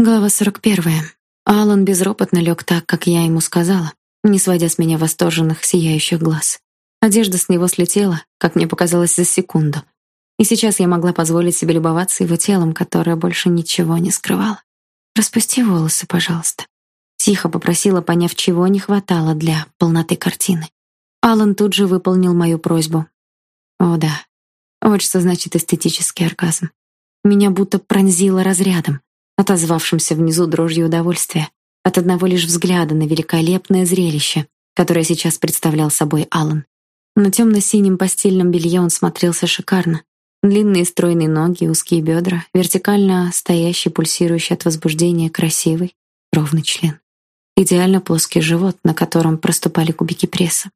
Глава 41. Алан безропотно лег так, как я ему сказала, не сводя с меня восторженных, сияющих глаз. Одежда с него слетела, как мне показалось, за секунду. И сейчас я могла позволить себе любоваться его телом, которое больше ничего не скрывало. «Распусти волосы, пожалуйста», — тихо попросила, поняв, чего не хватало для полноты картины. Алан тут же выполнил мою просьбу. О да, вот что значит эстетический оргазм. Меня будто пронзило разрядом отозвавшимся внизу дрожью удовольствия от одного лишь взгляда на великолепное зрелище, которое сейчас представлял собой Алан. На темно-синем постельном белье он смотрелся шикарно. Длинные стройные ноги, узкие бедра, вертикально стоящий, пульсирующий от возбуждения, красивый, ровный член. Идеально плоский живот, на котором проступали кубики пресса.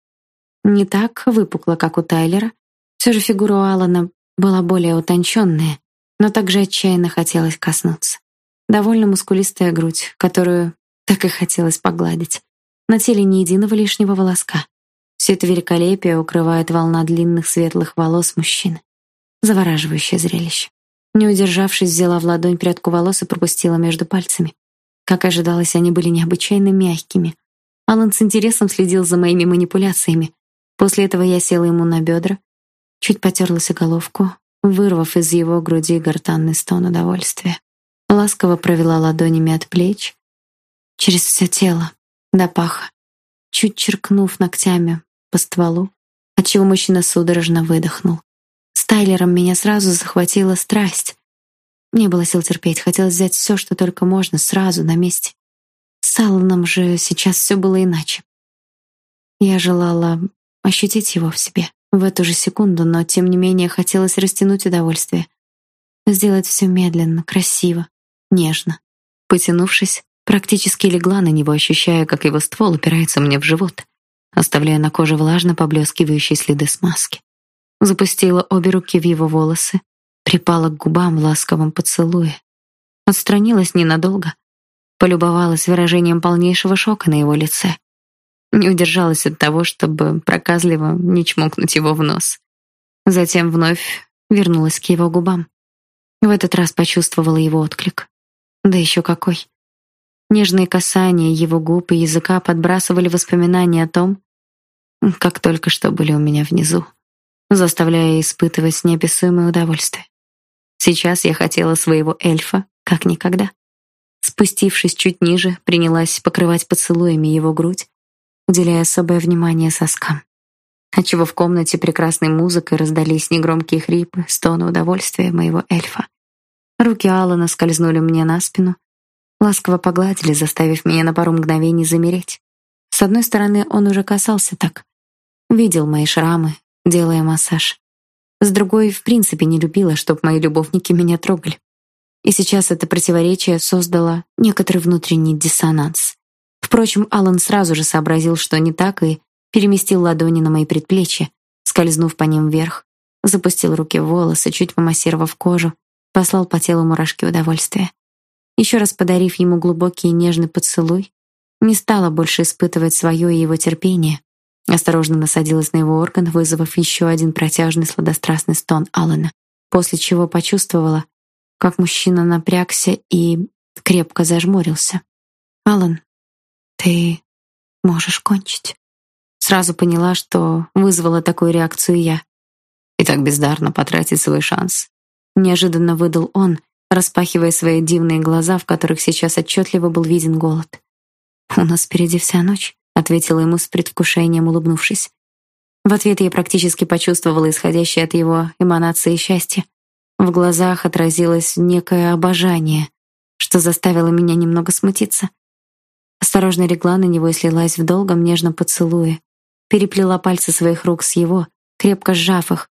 Не так выпукло, как у Тайлера. Все же фигура у Алана была более утонченная, но также отчаянно хотелось коснуться. Довольно мускулистая грудь, которую так и хотелось погладить. На теле ни единого лишнего волоска. Все это великолепие укрывает волна длинных светлых волос мужчины. Завораживающее зрелище. Не удержавшись, взяла в ладонь прядку волос и пропустила между пальцами. Как ожидалось, они были необычайно мягкими. Алан с интересом следил за моими манипуляциями. После этого я села ему на бедра, чуть потерлась о головку, вырвав из его груди гортанный стон удовольствия ласково провела ладонями от плеч, через все тело, до паха, чуть черкнув ногтями по стволу, отчего мужчина судорожно выдохнул. С Тайлером меня сразу захватила страсть. Не было сил терпеть, хотелось взять все, что только можно, сразу, на месте. С Алланом же сейчас все было иначе. Я желала ощутить его в себе в эту же секунду, но тем не менее хотелось растянуть удовольствие. Сделать все медленно, красиво, нежно. Потянувшись, практически легла на него, ощущая, как его ствол упирается мне в живот, оставляя на коже влажно поблескивающие следы смазки. Запустила обе руки в его волосы, припала к губам в ласковом поцелуе. Отстранилась ненадолго, полюбовалась выражением полнейшего шока на его лице. Не удержалась от того, чтобы проказливо не чмокнуть его в нос. Затем вновь вернулась к его губам. В этот раз почувствовала его отклик. Да еще какой. Нежные касания его губ и языка подбрасывали воспоминания о том, как только что были у меня внизу, заставляя испытывать неописуемое удовольствие. Сейчас я хотела своего эльфа, как никогда. Спустившись чуть ниже, принялась покрывать поцелуями его грудь, уделяя особое внимание соскам. Отчего в комнате прекрасной музыкой раздались негромкие хрипы, стоны удовольствия моего эльфа. Руки Алана скользнули мне на спину, ласково погладили, заставив меня на пару мгновений замереть. С одной стороны, он уже касался так, видел мои шрамы, делая массаж. С другой, в принципе, не любила, чтобы мои любовники меня трогали. И сейчас это противоречие создало некоторый внутренний диссонанс. Впрочем, Алан сразу же сообразил, что не так, и переместил ладони на мои предплечья, скользнув по ним вверх, запустил руки в волосы, чуть помассировав кожу, послал по телу мурашки удовольствия. Еще раз подарив ему глубокий и нежный поцелуй, не стала больше испытывать свое и его терпение. Осторожно насадилась на его орган, вызвав еще один протяжный сладострастный стон Алана, после чего почувствовала, как мужчина напрягся и крепко зажмурился. «Алан, ты можешь кончить». Сразу поняла, что вызвала такую реакцию я. И так бездарно потратить свой шанс неожиданно выдал он, распахивая свои дивные глаза, в которых сейчас отчетливо был виден голод. У нас впереди вся ночь, ответила ему с предвкушением, улыбнувшись. В ответ я практически почувствовала исходящее от его эманации счастье. В глазах отразилось некое обожание, что заставило меня немного смутиться. Осторожно легла на него и слилась в долгом нежном поцелуе, переплела пальцы своих рук с его, крепко сжав их,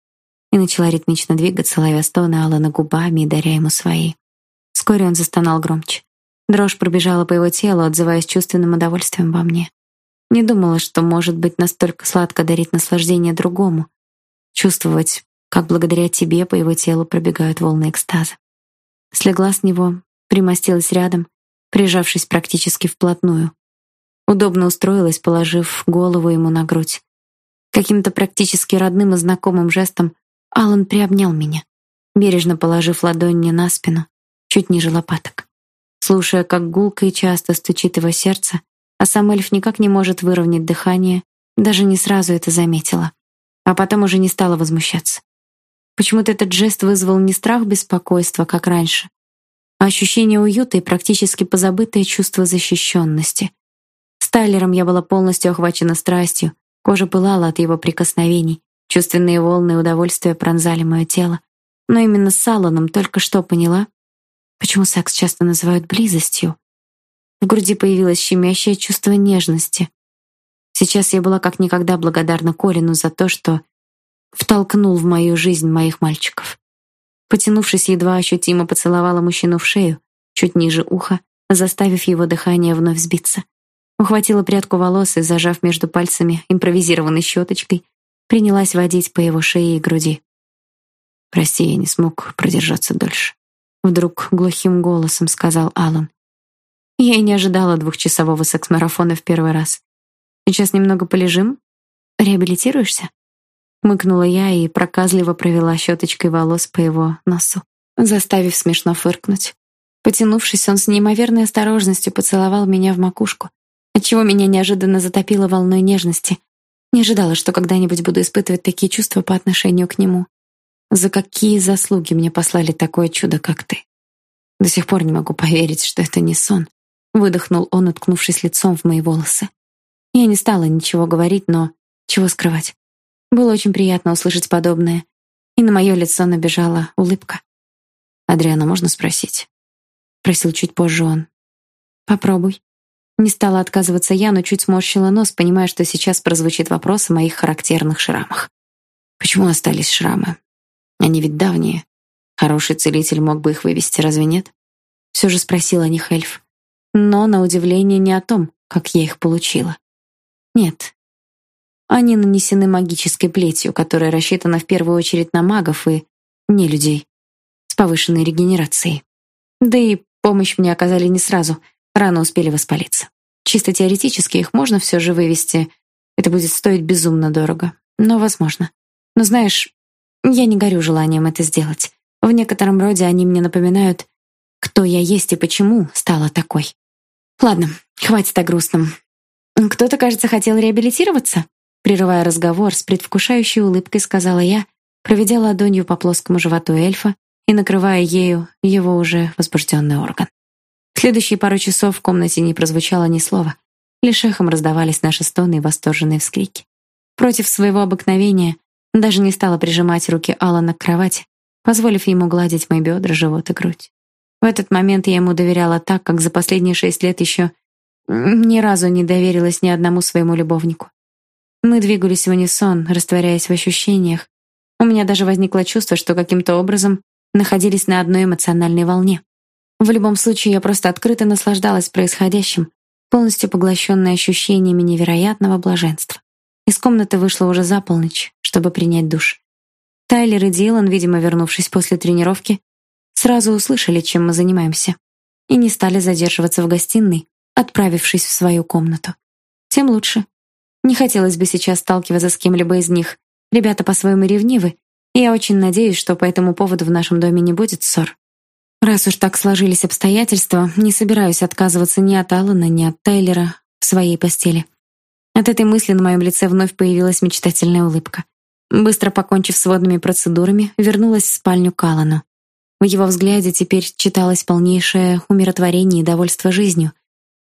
и начала ритмично двигаться, ловя стоны Алана губами и даря ему свои. Вскоре он застонал громче. Дрожь пробежала по его телу, отзываясь чувственным удовольствием во мне. Не думала, что может быть настолько сладко дарить наслаждение другому, чувствовать, как благодаря тебе по его телу пробегают волны экстаза. Слегла с него, примостилась рядом, прижавшись практически вплотную. Удобно устроилась, положив голову ему на грудь. Каким-то практически родным и знакомым жестом Алан приобнял меня, бережно положив ладонь мне на спину, чуть ниже лопаток. слушая, как гулко и часто стучит его сердце, а сам эльф никак не может выровнять дыхание, даже не сразу это заметила, а потом уже не стала возмущаться. Почему-то этот жест вызвал не страх беспокойства, как раньше, а ощущение уюта и практически позабытое чувство защищенности. С Тайлером я была полностью охвачена страстью, кожа пылала от его прикосновений, чувственные волны удовольствия пронзали мое тело. Но именно с Алланом только что поняла, почему секс часто называют близостью. В груди появилось щемящее чувство нежности. Сейчас я была как никогда благодарна Колину за то, что втолкнул в мою жизнь моих мальчиков. Потянувшись, едва ощутимо поцеловала мужчину в шею, чуть ниже уха, заставив его дыхание вновь сбиться. Ухватила прядку волос и, зажав между пальцами импровизированной щеточкой, принялась водить по его шее и груди. «Прости, я не смог продержаться дольше», — вдруг глухим голосом сказал Алан. Я и не ожидала двухчасового секс-марафона в первый раз. Сейчас немного полежим? Реабилитируешься? Мыкнула я и проказливо провела щеточкой волос по его носу, заставив смешно фыркнуть. Потянувшись, он с неимоверной осторожностью поцеловал меня в макушку, отчего меня неожиданно затопило волной нежности. Не ожидала, что когда-нибудь буду испытывать такие чувства по отношению к нему. За какие заслуги мне послали такое чудо, как ты? До сих пор не могу поверить, что это не сон. Выдохнул он, уткнувшись лицом в мои волосы. Я не стала ничего говорить, но чего скрывать. Было очень приятно услышать подобное, и на мое лицо набежала улыбка. «Адриана, можно спросить?» Просил чуть позже он. «Попробуй». Не стала отказываться я, но чуть сморщила нос, понимая, что сейчас прозвучит вопрос о моих характерных шрамах. «Почему остались шрамы? Они ведь давние. Хороший целитель мог бы их вывести, разве нет?» Все же спросил о них эльф. Но, на удивление, не о том, как я их получила. Нет, они нанесены магической плетью, которая рассчитана в первую очередь на магов и не людей с повышенной регенерацией. Да и помощь мне оказали не сразу, рано успели воспалиться. Чисто теоретически их можно все же вывести. Это будет стоить безумно дорого, но возможно. Но знаешь, я не горю желанием это сделать. В некотором роде они мне напоминают, кто я есть и почему стала такой. Ладно, хватит о грустном. Кто-то, кажется, хотел реабилитироваться. Прерывая разговор, с предвкушающей улыбкой сказала я, проведя ладонью по плоскому животу эльфа и накрывая ею его уже возбужденный орган. Следующие пару часов в комнате не прозвучало ни слова. Лишь эхом раздавались наши стоны и восторженные вскрики. Против своего обыкновения даже не стала прижимать руки Алана к кровати, позволив ему гладить мои бедра, живот и грудь. В этот момент я ему доверяла так, как за последние шесть лет еще ни разу не доверилась ни одному своему любовнику. Мы двигались в унисон, растворяясь в ощущениях. У меня даже возникло чувство, что каким-то образом находились на одной эмоциональной волне. В любом случае, я просто открыто наслаждалась происходящим, полностью поглощенная ощущениями невероятного блаженства. Из комнаты вышла уже за полночь, чтобы принять душ. Тайлер и Дилан, видимо, вернувшись после тренировки, сразу услышали, чем мы занимаемся, и не стали задерживаться в гостиной, отправившись в свою комнату. Тем лучше. Не хотелось бы сейчас сталкиваться с кем-либо из них. Ребята по-своему ревнивы, и я очень надеюсь, что по этому поводу в нашем доме не будет ссор. Раз уж так сложились обстоятельства, не собираюсь отказываться ни от Алана, ни от Тайлера в своей постели. От этой мысли на моем лице вновь появилась мечтательная улыбка. Быстро покончив с водными процедурами, вернулась в спальню к Алану. В его взгляде теперь читалось полнейшее умиротворение и довольство жизнью,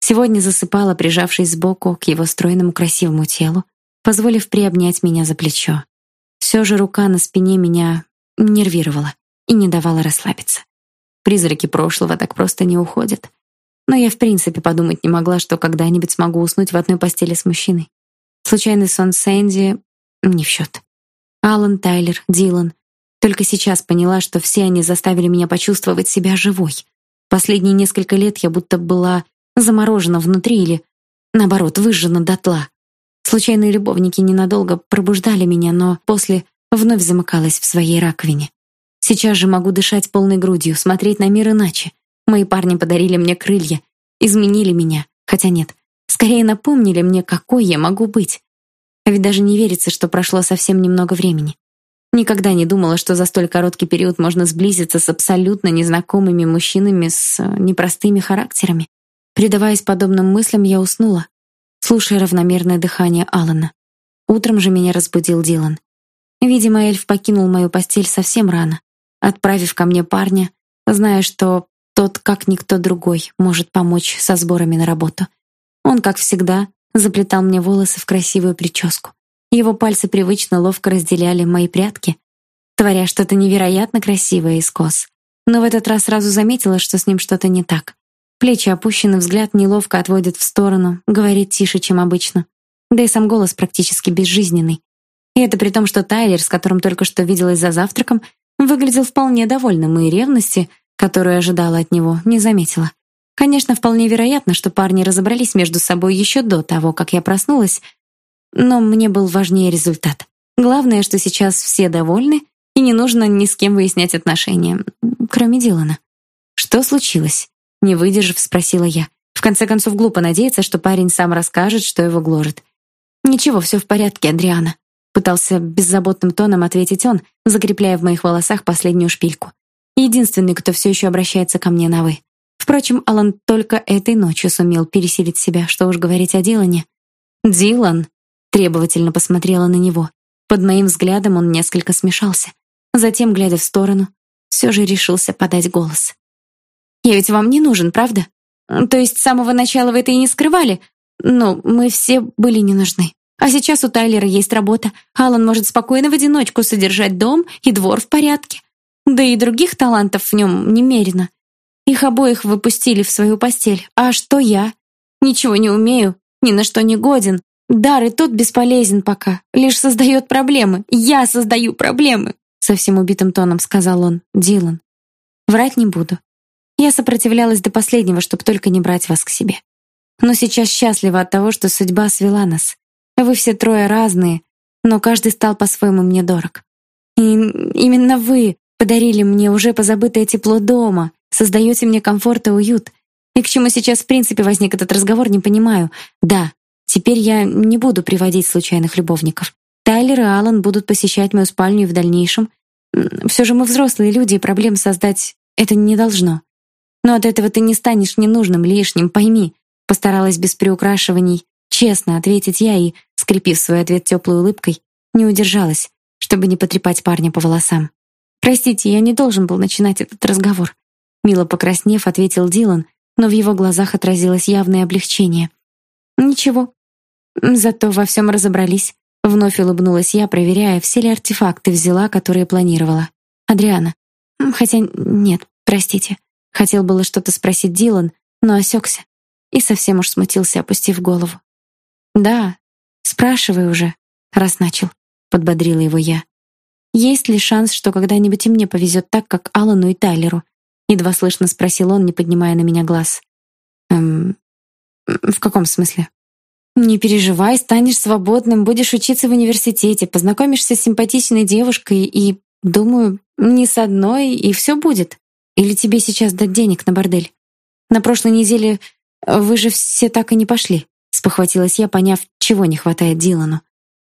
Сегодня засыпала, прижавшись сбоку к его стройному красивому телу, позволив приобнять меня за плечо. Все же рука на спине меня нервировала и не давала расслабиться. Призраки прошлого так просто не уходят. Но я в принципе подумать не могла, что когда-нибудь смогу уснуть в одной постели с мужчиной. Случайный сон Сэнди не в счет. Алан, Тайлер, Дилан. Только сейчас поняла, что все они заставили меня почувствовать себя живой. Последние несколько лет я будто была заморожена внутри или, наоборот, выжжена дотла. Случайные любовники ненадолго пробуждали меня, но после вновь замыкалась в своей раковине. Сейчас же могу дышать полной грудью, смотреть на мир иначе. Мои парни подарили мне крылья, изменили меня, хотя нет, скорее напомнили мне, какой я могу быть. А ведь даже не верится, что прошло совсем немного времени. Никогда не думала, что за столь короткий период можно сблизиться с абсолютно незнакомыми мужчинами с э, непростыми характерами. Предаваясь подобным мыслям, я уснула, слушая равномерное дыхание Алана. Утром же меня разбудил Дилан. Видимо, эльф покинул мою постель совсем рано, отправив ко мне парня, зная, что тот, как никто другой, может помочь со сборами на работу. Он, как всегда, заплетал мне волосы в красивую прическу. Его пальцы привычно ловко разделяли мои прядки, творя что-то невероятно красивое из кос. Но в этот раз сразу заметила, что с ним что-то не так. Плечи опущены, взгляд неловко отводит в сторону, говорит тише, чем обычно. Да и сам голос практически безжизненный. И это при том, что Тайлер, с которым только что виделась за завтраком, выглядел вполне довольным и ревности, которую ожидала от него, не заметила. Конечно, вполне вероятно, что парни разобрались между собой еще до того, как я проснулась, но мне был важнее результат. Главное, что сейчас все довольны, и не нужно ни с кем выяснять отношения, кроме Дилана. Что случилось? Не выдержав, спросила я. В конце концов, глупо надеяться, что парень сам расскажет, что его гложет. Ничего, все в порядке, Адриана, пытался беззаботным тоном ответить он, закрепляя в моих волосах последнюю шпильку. Единственный, кто все еще обращается ко мне на вы. Впрочем, Алан только этой ночью сумел пересилить себя, что уж говорить о Дилане. Дилан Требовательно посмотрела на него. Под моим взглядом он несколько смешался. Затем, глядя в сторону, все же решился подать голос. «Я ведь вам не нужен, правда? То есть с самого начала вы это и не скрывали? Но мы все были не нужны. А сейчас у Тайлера есть работа. Алан может спокойно в одиночку содержать дом и двор в порядке. Да и других талантов в нем немерено. Их обоих выпустили в свою постель. А что я? Ничего не умею, ни на что не годен. Дар и тот бесполезен пока, лишь создает проблемы. Я создаю проблемы, совсем убитым тоном сказал он. Дилан. Врать не буду. Я сопротивлялась до последнего, чтобы только не брать вас к себе. Но сейчас счастлива от того, что судьба свела нас. Вы все трое разные, но каждый стал по-своему мне дорог. И именно вы подарили мне уже позабытое тепло дома, создаете мне комфорт и уют. И к чему сейчас в принципе возник этот разговор, не понимаю. Да, Теперь я не буду приводить случайных любовников. Тайлер и Алан будут посещать мою спальню в дальнейшем. Все же мы взрослые люди, и проблем создать это не должно. Но от этого ты не станешь ненужным, лишним, пойми. Постаралась без приукрашиваний честно ответить я и, скрепив свой ответ теплой улыбкой, не удержалась, чтобы не потрепать парня по волосам. Простите, я не должен был начинать этот разговор, мило покраснев, ответил Дилан, но в его глазах отразилось явное облегчение. Ничего, Зато во всем разобрались. Вновь улыбнулась я, проверяя, все ли артефакты взяла, которые планировала. Адриана. Хотя нет, простите. Хотел было что-то спросить Дилан, но осекся и совсем уж смутился, опустив голову. Да, спрашивай уже, раз начал, подбодрила его я. Есть ли шанс, что когда-нибудь и мне повезет так, как Алану и Тайлеру? едва слышно спросил он, не поднимая на меня глаз. Эм, в каком смысле? Не переживай, станешь свободным, будешь учиться в университете, познакомишься с симпатичной девушкой и, думаю, не с одной, и все будет. Или тебе сейчас дать денег на бордель? На прошлой неделе вы же все так и не пошли, спохватилась я, поняв, чего не хватает Дилану.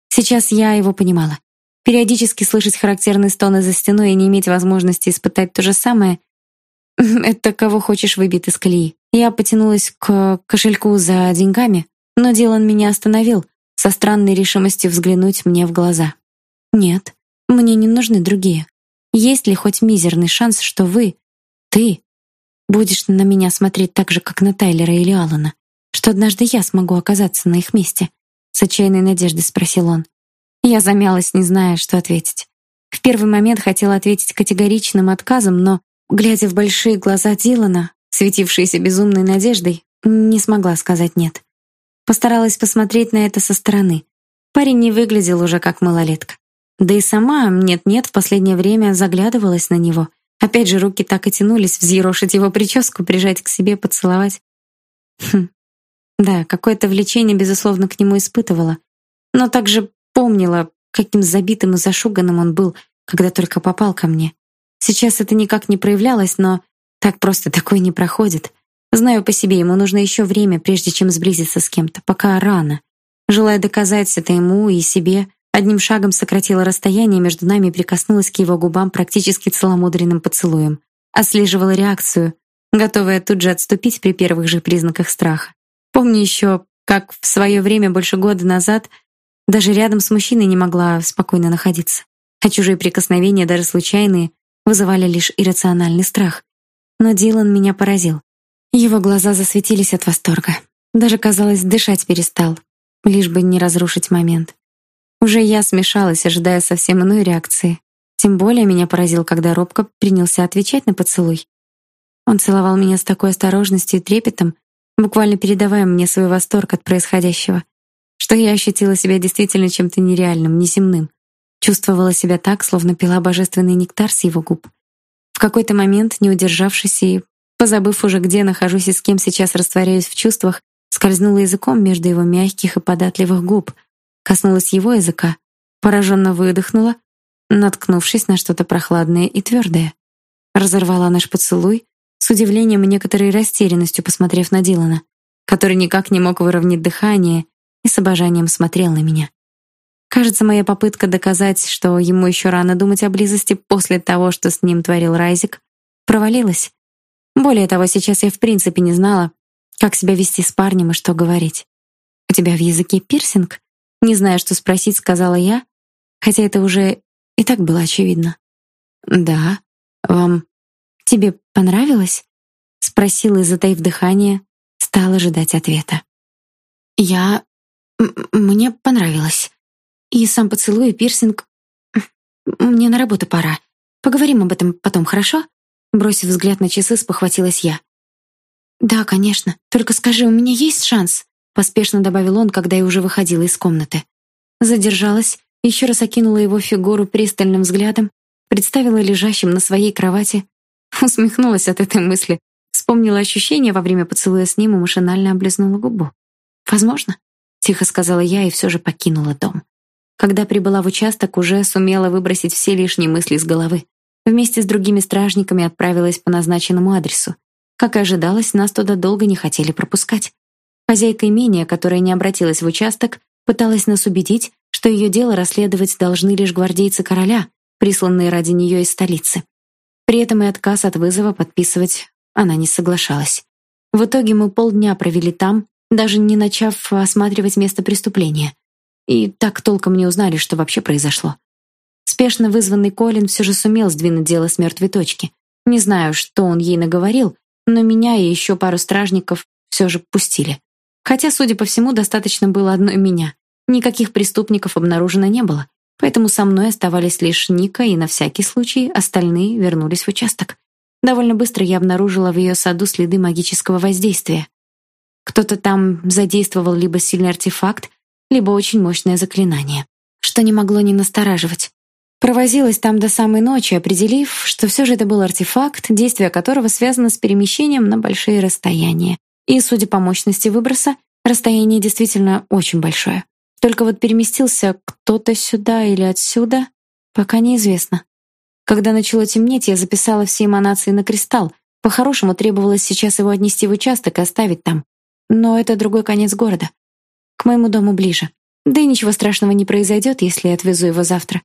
Сейчас я его понимала. Периодически слышать характерные стоны за стеной и не иметь возможности испытать то же самое это кого хочешь выбить из колеи. Я потянулась к кошельку за деньгами, но Дилан меня остановил, со странной решимостью взглянуть мне в глаза. Нет, мне не нужны другие. Есть ли хоть мизерный шанс, что вы, ты, будешь на меня смотреть так же, как на Тайлера или Алана, что однажды я смогу оказаться на их месте? С отчаянной надеждой спросил он. Я замялась, не зная, что ответить. В первый момент хотела ответить категоричным отказом, но, глядя в большие глаза Дилана, светившиеся безумной надеждой, не смогла сказать нет. Постаралась посмотреть на это со стороны. Парень не выглядел уже как малолетка. Да и сама, нет-нет, в последнее время заглядывалась на него. Опять же, руки так и тянулись взъерошить его прическу, прижать к себе, поцеловать. Хм. Да, какое-то влечение, безусловно, к нему испытывала. Но также помнила, каким забитым и зашуганным он был, когда только попал ко мне. Сейчас это никак не проявлялось, но так просто такое не проходит. Знаю по себе, ему нужно еще время, прежде чем сблизиться с кем-то, пока рано. Желая доказать это ему и себе, одним шагом сократила расстояние между нами и прикоснулась к его губам практически целомудренным поцелуем. Отслеживала реакцию, готовая тут же отступить при первых же признаках страха. Помню еще, как в свое время больше года назад даже рядом с мужчиной не могла спокойно находиться. А чужие прикосновения, даже случайные, вызывали лишь иррациональный страх. Но Дилан меня поразил. Его глаза засветились от восторга. Даже, казалось, дышать перестал, лишь бы не разрушить момент. Уже я смешалась, ожидая совсем иной реакции. Тем более меня поразил, когда робко принялся отвечать на поцелуй. Он целовал меня с такой осторожностью и трепетом, буквально передавая мне свой восторг от происходящего, что я ощутила себя действительно чем-то нереальным, неземным. Чувствовала себя так, словно пила божественный нектар с его губ. В какой-то момент, не удержавшись и позабыв уже, где нахожусь и с кем сейчас растворяюсь в чувствах, скользнула языком между его мягких и податливых губ, коснулась его языка, пораженно выдохнула, наткнувшись на что-то прохладное и твердое. Разорвала наш поцелуй, с удивлением и некоторой растерянностью посмотрев на Дилана, который никак не мог выровнять дыхание и с обожанием смотрел на меня. Кажется, моя попытка доказать, что ему еще рано думать о близости после того, что с ним творил Райзик, провалилась. Более того, сейчас я в принципе не знала, как себя вести с парнем и что говорить. «У тебя в языке пирсинг?» Не зная, что спросить, сказала я, хотя это уже и так было очевидно. «Да. Вам... Тебе понравилось?» Спросила и, затаив дыхание, стала ожидать ответа. «Я... Мне понравилось. И сам поцелуй, и пирсинг. Мне на работу пора. Поговорим об этом потом, хорошо? Бросив взгляд на часы, спохватилась я. Да, конечно. Только скажи, у меня есть шанс? Поспешно добавил он, когда я уже выходила из комнаты. Задержалась, еще раз окинула его фигуру пристальным взглядом, представила лежащим на своей кровати, усмехнулась от этой мысли, вспомнила ощущение во время поцелуя с ним и машинально облизнула губу. Возможно, тихо сказала я и все же покинула дом. Когда прибыла в участок, уже сумела выбросить все лишние мысли из головы. Вместе с другими стражниками отправилась по назначенному адресу. Как и ожидалось, нас туда долго не хотели пропускать. Хозяйка имения, которая не обратилась в участок, пыталась нас убедить, что ее дело расследовать должны лишь гвардейцы короля, присланные ради нее из столицы. При этом и отказ от вызова подписывать она не соглашалась. В итоге мы полдня провели там, даже не начав осматривать место преступления. И так толком не узнали, что вообще произошло. Спешно вызванный Колин все же сумел сдвинуть дело с мертвой точки. Не знаю, что он ей наговорил, но меня и еще пару стражников все же пустили. Хотя, судя по всему, достаточно было одной меня. Никаких преступников обнаружено не было, поэтому со мной оставались лишь Ника, и на всякий случай остальные вернулись в участок. Довольно быстро я обнаружила в ее саду следы магического воздействия. Кто-то там задействовал либо сильный артефакт, либо очень мощное заклинание, что не могло не настораживать. Провозилась там до самой ночи, определив, что все же это был артефакт, действие которого связано с перемещением на большие расстояния. И, судя по мощности выброса, расстояние действительно очень большое. Только вот переместился кто-то сюда или отсюда, пока неизвестно. Когда начало темнеть, я записала все эманации на кристалл. По-хорошему требовалось сейчас его отнести в участок и оставить там. Но это другой конец города к моему дому ближе. Да и ничего страшного не произойдет, если я отвезу его завтра.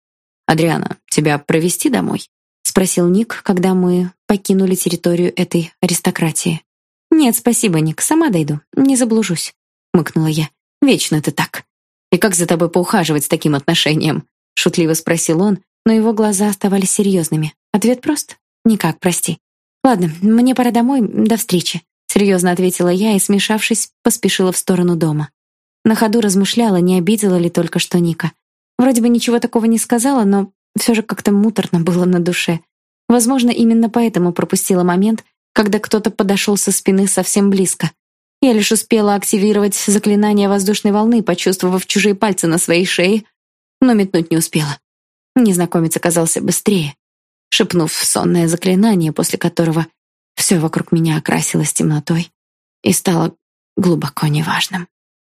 Адриана, тебя провести домой? спросил Ник, когда мы покинули территорию этой аристократии. Нет, спасибо, Ник, сама дойду, не заблужусь, мыкнула я. Вечно ты так. И как за тобой поухаживать с таким отношением? шутливо спросил он, но его глаза оставались серьезными. Ответ прост: никак, прости. Ладно, мне пора домой, до встречи, серьезно ответила я и, смешавшись, поспешила в сторону дома. На ходу размышляла, не обидела ли только что Ника. Вроде бы ничего такого не сказала, но все же как-то муторно было на душе. Возможно, именно поэтому пропустила момент, когда кто-то подошел со спины совсем близко. Я лишь успела активировать заклинание воздушной волны, почувствовав чужие пальцы на своей шее, но метнуть не успела. Незнакомец оказался быстрее, шепнув сонное заклинание, после которого все вокруг меня окрасилось темнотой и стало глубоко неважным.